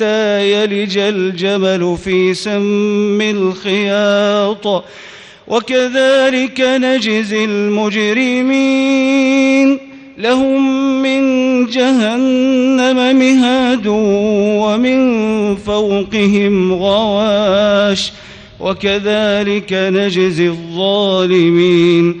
حتى يلج الجمل في سم الخياط. وكذلك نجزي المجرمين. لهم من جهنم مهاد ومن فوقهم غواش. وكذلك نجزي الظالمين.